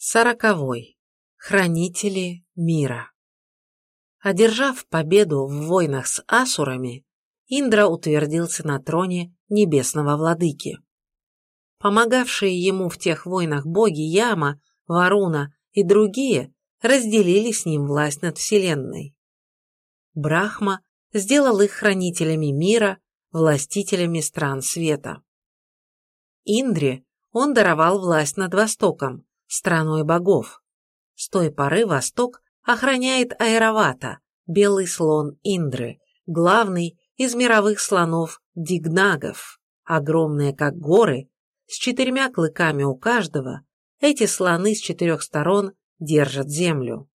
Сороковой. Хранители мира. Одержав победу в войнах с асурами, Индра утвердился на троне небесного владыки. Помогавшие ему в тех войнах боги Яма, Варуна и другие разделили с ним власть над Вселенной. Брахма сделал их хранителями мира, властителями стран света. Индре он даровал власть над Востоком, страной богов. С той поры Восток охраняет Айравата, белый слон Индры, главный из мировых слонов Дигнагов. Огромные, как горы, с четырьмя клыками у каждого, эти слоны с четырех сторон держат землю.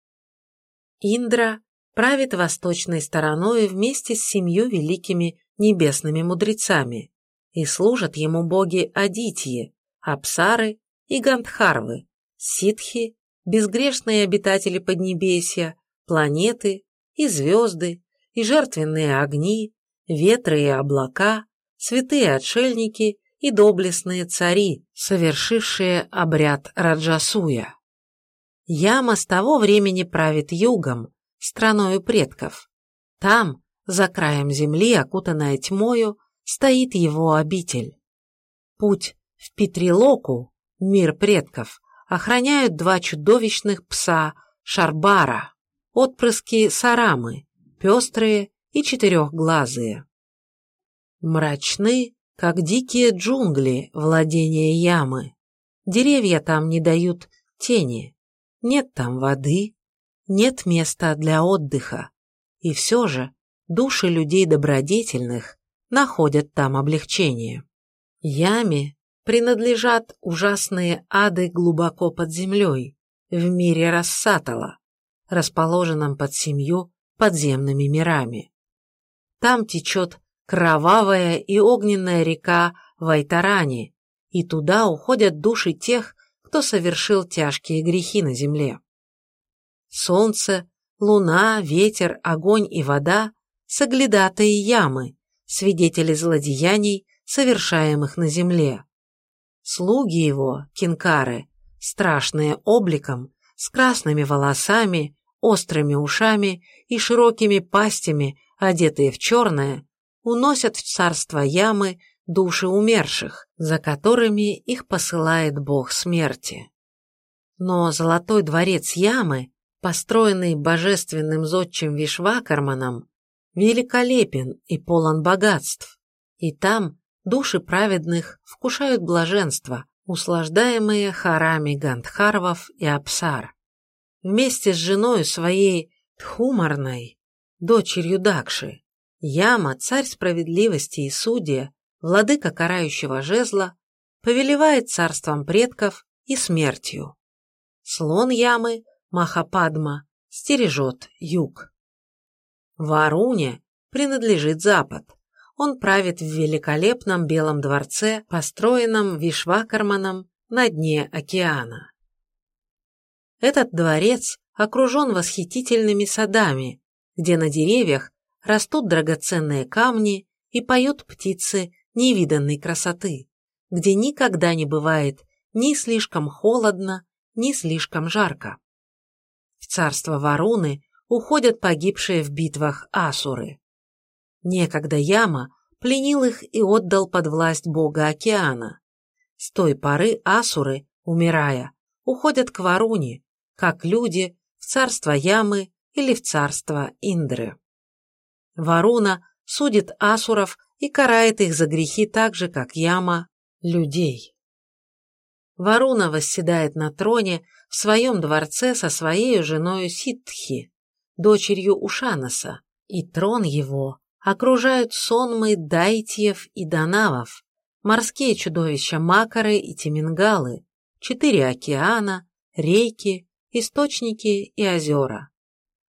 Индра правит восточной стороной вместе с семью великими небесными мудрецами, и служат ему боги Адитьи, Апсары и Гандхарвы, ситхи, безгрешные обитатели Поднебесья, планеты и звезды, и жертвенные огни, ветры и облака, святые отшельники и доблестные цари, совершившие обряд Раджасуя. Яма с того времени правит югом, страною предков. Там, за краем земли, окутанная тьмою, стоит его обитель. Путь в Петрилоку, мир предков, охраняют два чудовищных пса Шарбара, отпрыски Сарамы, пестрые и четырехглазые. Мрачны, как дикие джунгли владения ямы. Деревья там не дают тени, нет там воды, нет места для отдыха. И все же души людей добродетельных находят там облегчение. Яме принадлежат ужасные ады глубоко под землей, в мире Рассатала, расположенном под семью подземными мирами. Там течет кровавая и огненная река Вайтарани, и туда уходят души тех, кто совершил тяжкие грехи на земле. Солнце, луна, ветер, огонь и вода – соглядатые ямы, свидетели злодеяний, совершаемых на земле. Слуги его, кинкары, страшные обликом, с красными волосами, острыми ушами и широкими пастями, одетые в черное, уносят в царство ямы души умерших, за которыми их посылает бог смерти. Но золотой дворец ямы построенный божественным зодчим Вишвакарманом, великолепен и полон богатств, и там души праведных вкушают блаженство, услаждаемые харами Гандхарвов и Апсар. Вместе с женой своей Тхумарной, дочерью Дакши, Яма, царь справедливости и судья, владыка карающего жезла, повелевает царством предков и смертью. Слон Ямы Махападма стережет юг. Варуне принадлежит запад. Он правит в великолепном белом дворце, построенном Вишвакарманом на дне океана. Этот дворец окружен восхитительными садами, где на деревьях растут драгоценные камни и поют птицы невиданной красоты, где никогда не бывает ни слишком холодно, ни слишком жарко. В царство Варуны уходят погибшие в битвах асуры. Некогда Яма пленил их и отдал под власть бога океана. С той поры асуры, умирая, уходят к Варуне, как люди в царство Ямы или в царство Индры. Варуна судит асуров и карает их за грехи так же, как Яма – людей. Варуна восседает на троне в своем дворце со своей женой Ситхи, дочерью Ушанаса, и трон его окружают сонмы дайтьев и данавов, морские чудовища Макары и Тимингалы, четыре океана, реки, источники и озера.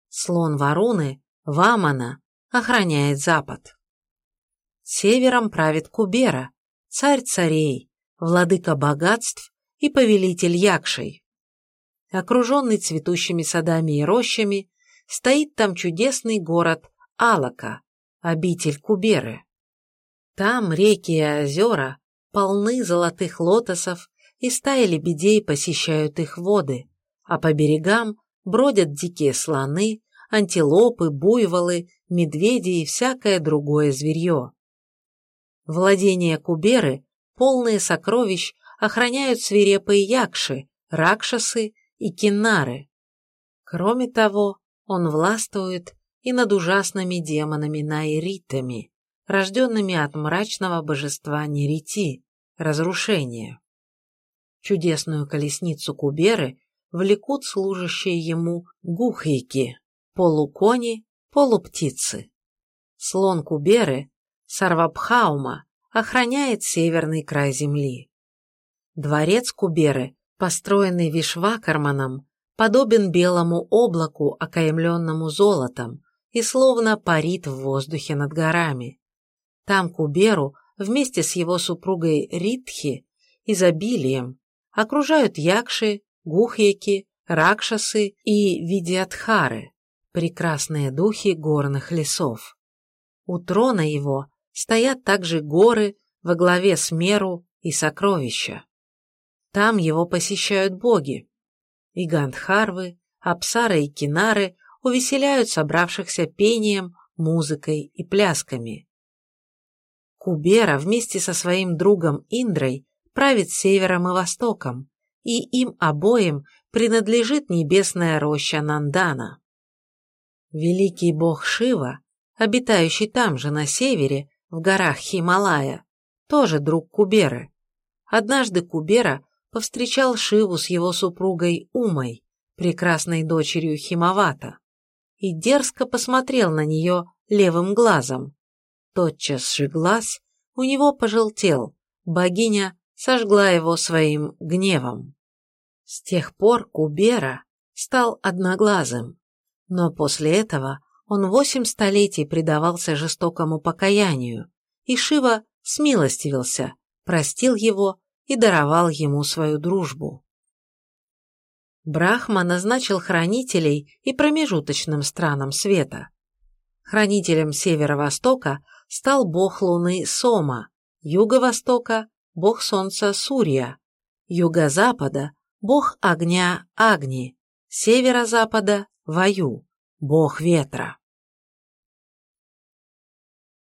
Слон Варуны, Вамана, охраняет запад. Севером правит Кубера, царь царей, владыка богатств и повелитель Якшей. Окруженный цветущими садами и рощами, стоит там чудесный город Алака, обитель Куберы. Там реки и озера полны золотых лотосов, и стаи лебедей посещают их воды, а по берегам бродят дикие слоны, антилопы, буйволы, медведи и всякое другое зверье. Владения Куберы, полные сокровищ, охраняют свирепые якши, ракшасы и киннары. Кроме того, он властвует и над ужасными демонами Найритами, рожденными от мрачного божества Нерити, разрушения. Чудесную колесницу Куберы влекут служащие ему гухейки, полукони, полуптицы. Слон Куберы, Сарвабхаума, охраняет северный край земли. Дворец Куберы, построенный Вишвакарманом, подобен белому облаку, окаймленному золотом, и словно парит в воздухе над горами. Там Куберу вместе с его супругой Ритхи изобилием окружают якши, гухьяки, ракшасы и видиатхары, прекрасные духи горных лесов. У трона его стоят также горы во главе с меру и сокровища. Там его посещают боги. И Гандхарвы, Апсары и Кинары увеселяют собравшихся пением, музыкой и плясками. Кубера вместе со своим другом Индрой правит севером и востоком, и им обоим принадлежит небесная роща Нандана. Великий бог Шива, обитающий там же, на севере, в горах Хималая, тоже друг Куберы. Однажды Кубера повстречал Шиву с его супругой Умой, прекрасной дочерью Химавата, и дерзко посмотрел на нее левым глазом. Тотчас же глаз у него пожелтел, богиня сожгла его своим гневом. С тех пор Кубера стал одноглазым, но после этого он восемь столетий предавался жестокому покаянию, и Шива смилостивился, простил его и даровал ему свою дружбу. Брахма назначил хранителей и промежуточным странам света. Хранителем северо-востока стал бог луны Сома, юго-востока – бог солнца Сурья, юго-запада – бог огня Агни, северо-запада – Ваю, бог ветра.